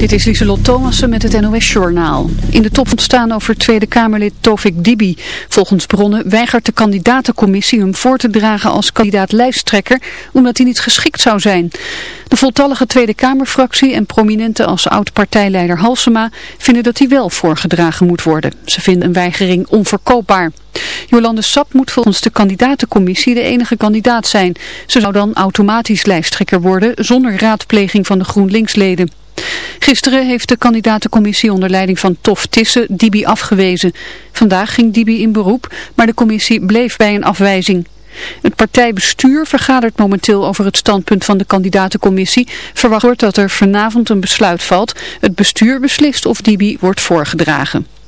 Dit is Lieselot Thomassen met het NOS-journaal. In de top ontstaan over Tweede Kamerlid Tovik Dibi. Volgens bronnen weigert de kandidatencommissie hem voor te dragen als kandidaat-lijsttrekker, omdat hij niet geschikt zou zijn. De voltallige Tweede Kamerfractie en prominenten als oud-partijleider Halsema vinden dat hij wel voorgedragen moet worden. Ze vinden een weigering onverkoopbaar. Jolande Sap moet volgens de kandidatencommissie de enige kandidaat zijn. Ze zou dan automatisch lijsttrekker worden zonder raadpleging van de GroenLinks-leden. Gisteren heeft de kandidatencommissie onder leiding van Tof Tisse Dibi afgewezen. Vandaag ging Dibi in beroep, maar de commissie bleef bij een afwijzing. Het partijbestuur vergadert momenteel over het standpunt van de kandidatencommissie. Verwacht wordt dat er vanavond een besluit valt. Het bestuur beslist of Dibi wordt voorgedragen.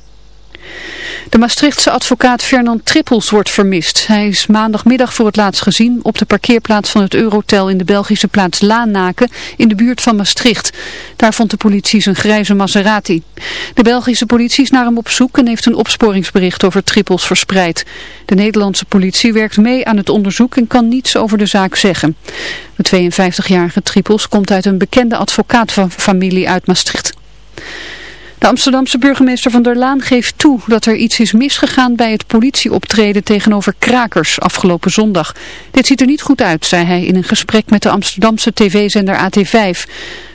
De Maastrichtse advocaat Fernand Trippels wordt vermist. Hij is maandagmiddag voor het laatst gezien op de parkeerplaats van het Eurotel in de Belgische plaats Laanaken in de buurt van Maastricht. Daar vond de politie zijn grijze Maserati. De Belgische politie is naar hem op zoek en heeft een opsporingsbericht over Trippels verspreid. De Nederlandse politie werkt mee aan het onderzoek en kan niets over de zaak zeggen. De 52-jarige Trippels komt uit een bekende advocaatfamilie uit Maastricht. De Amsterdamse burgemeester Van der Laan geeft toe dat er iets is misgegaan bij het politieoptreden tegenover krakers afgelopen zondag. Dit ziet er niet goed uit, zei hij in een gesprek met de Amsterdamse tv-zender AT5.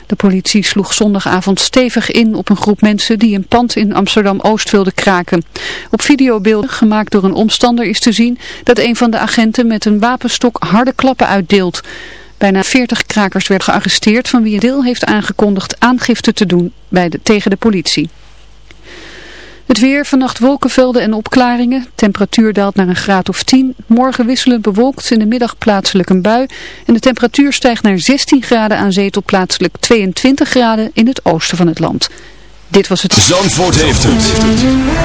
De politie sloeg zondagavond stevig in op een groep mensen die een pand in Amsterdam-Oost wilden kraken. Op videobeelden gemaakt door een omstander is te zien dat een van de agenten met een wapenstok harde klappen uitdeelt. Bijna 40 krakers werden gearresteerd van wie een deel heeft aangekondigd aangifte te doen bij de, tegen de politie. Het weer, vannacht wolkenvelden en opklaringen. Temperatuur daalt naar een graad of 10. Morgen wisselend bewolkt, in de middag plaatselijk een bui. En de temperatuur stijgt naar 16 graden aan zee tot plaatselijk 22 graden in het oosten van het land. Dit was het... Zandvoort heeft het.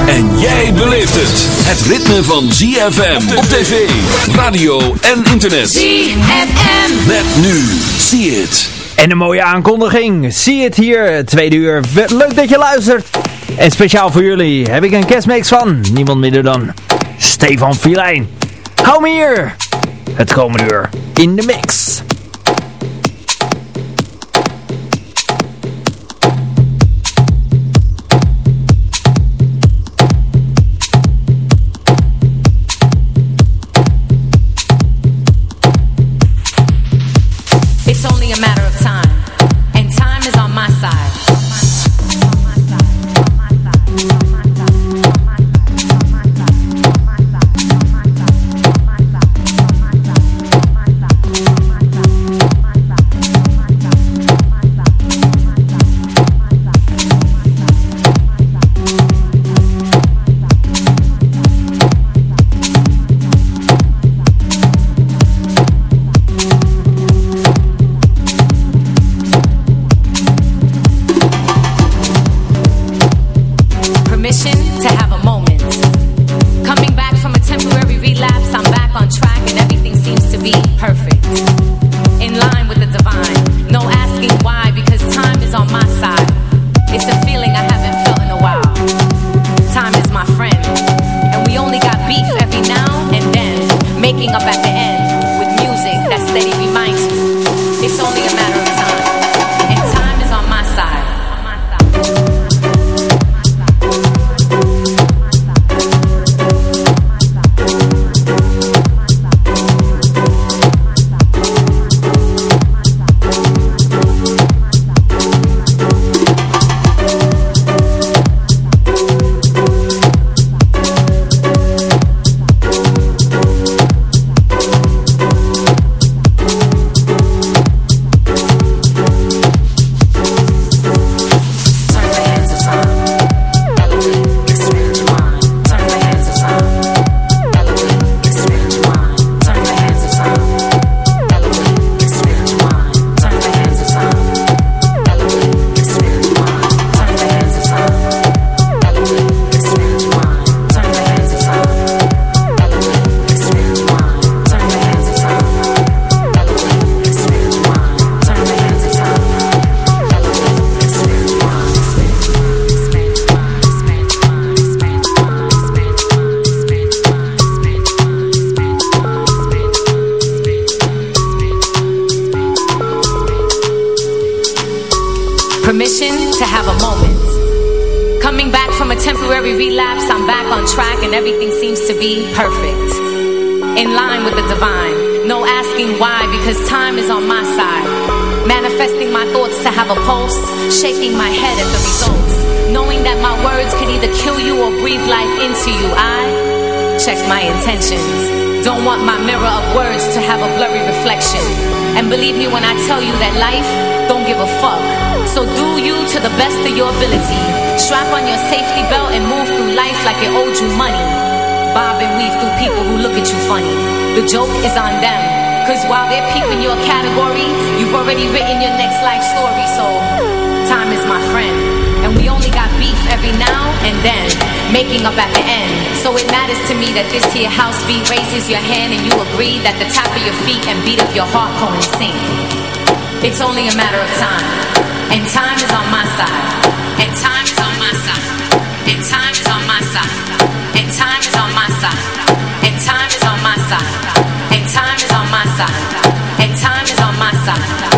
En jij beleeft het. Het ritme van ZFM op tv, radio en internet. ZFM. Met nu. See it. En een mooie aankondiging. Zie het hier, tweede uur. Leuk dat je luistert. En speciaal voor jullie heb ik een kerstmix van niemand minder dan Stefan Filijn. Hou me hier. Het komende uur in de mix. People who look at you funny. The joke is on them. Cause while they're peeping your category, you've already written your next life story. So, time is my friend. And we only got beef every now and then, making up at the end. So it matters to me that this here house beat raises your hand and you agree that the tap of your feet and beat of your heart coincide. It's only a matter of time. And time is on my side. And time is on my side. And time is on my side. And time is on my side. Time is on my side. And time is on my side. And time is on my side.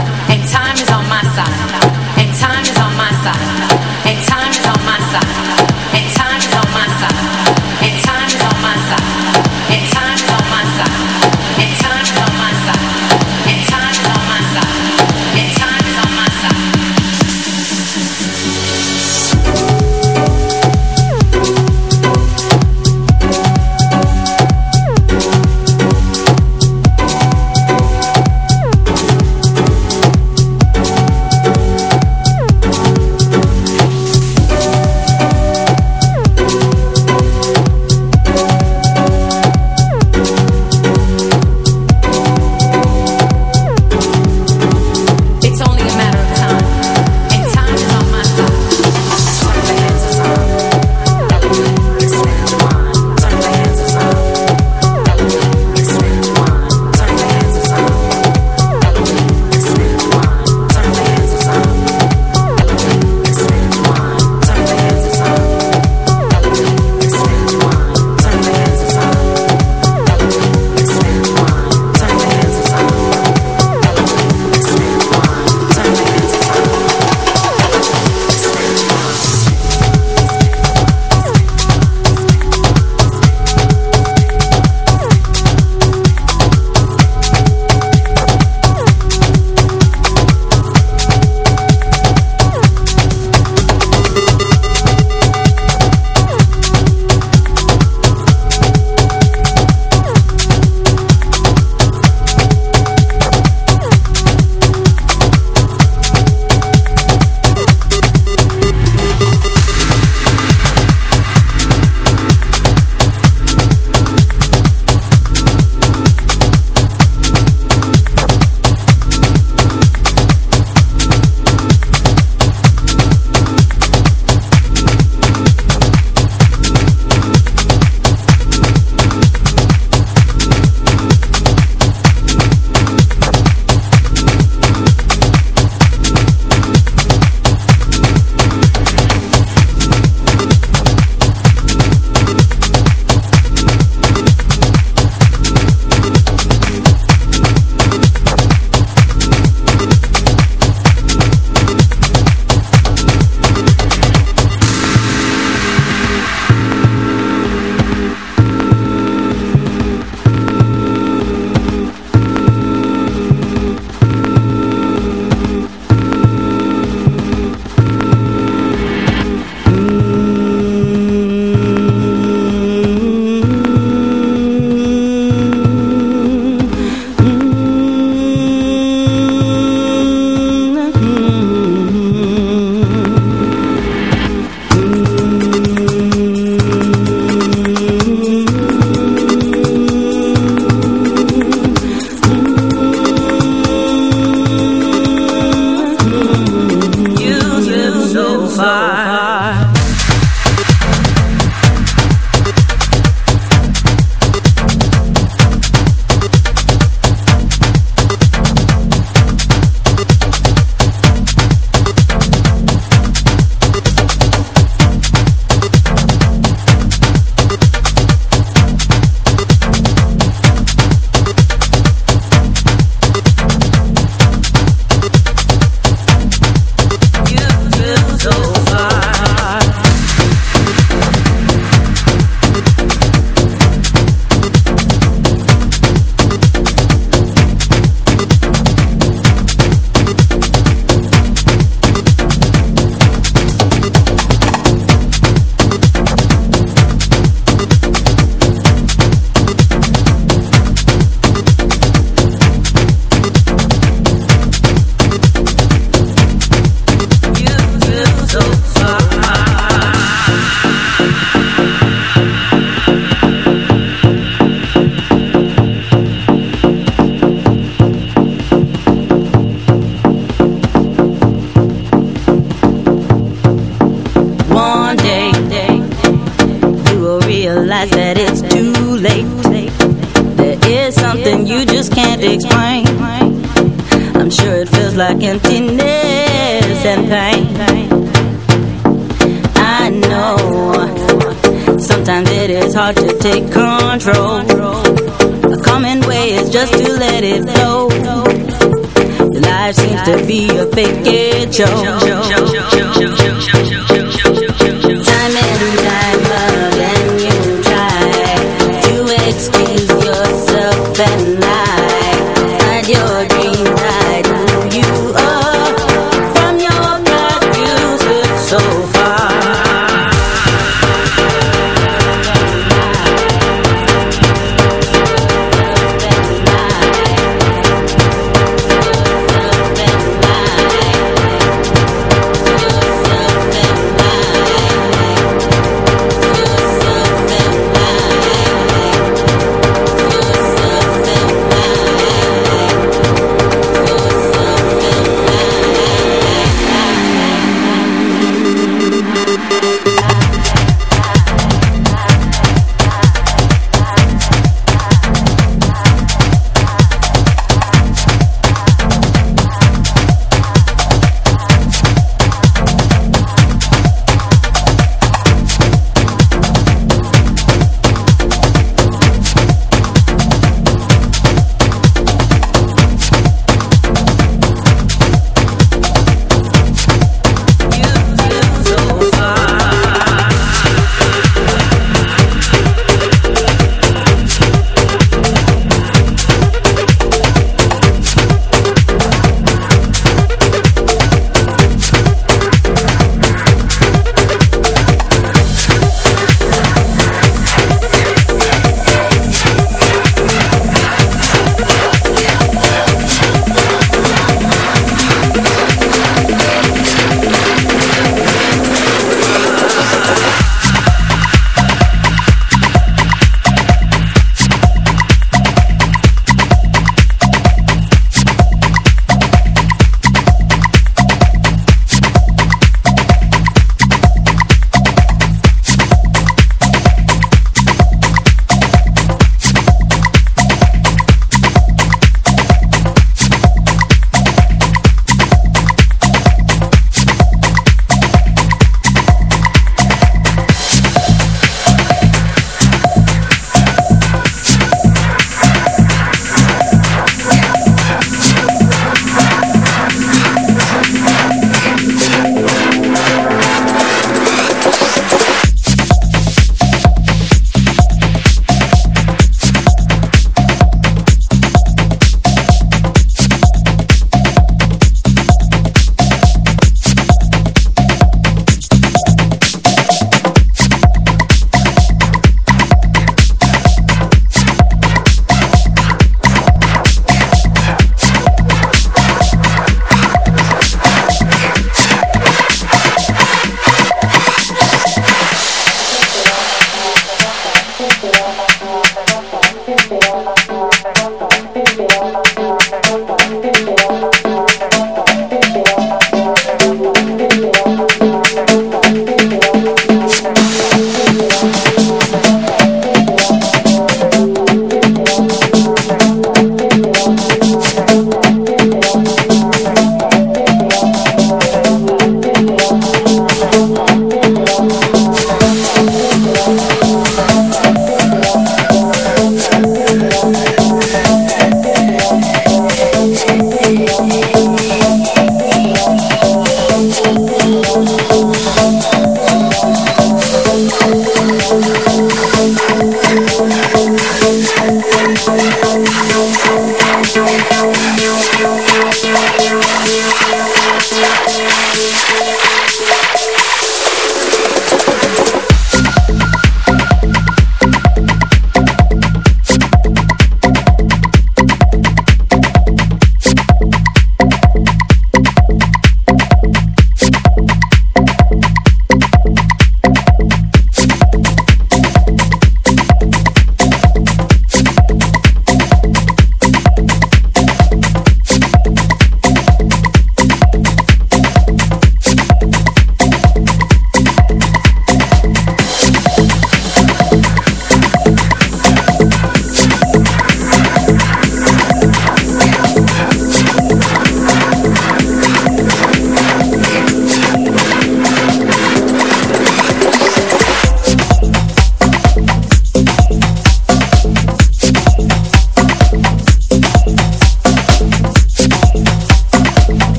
香香香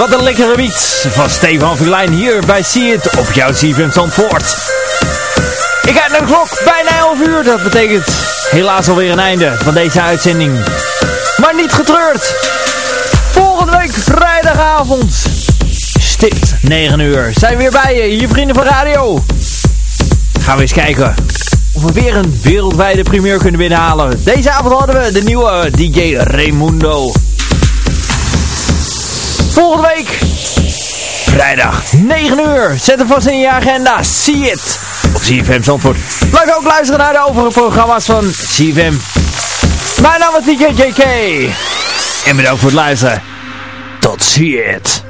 wat een lekkere beats van Stefan Vilijn hier bij See It op jouw CFM Zandvoort. Ik kijk naar de klok, bijna 11 uur. Dat betekent helaas alweer een einde van deze uitzending. Maar niet getreurd. Volgende week vrijdagavond, stipt 9 uur, zijn we weer bij je, je vrienden van radio. Gaan we eens kijken of we weer een wereldwijde primeur kunnen binnenhalen. Deze avond hadden we de nieuwe DJ Raimundo. Volgende week, vrijdag 9 uur. Zet hem vast in je agenda. See it op CFM Zandvoort. Blijf ook luisteren naar de overige programma's van CFM. Mijn naam is DJ JK. En bedankt voor het luisteren. Tot See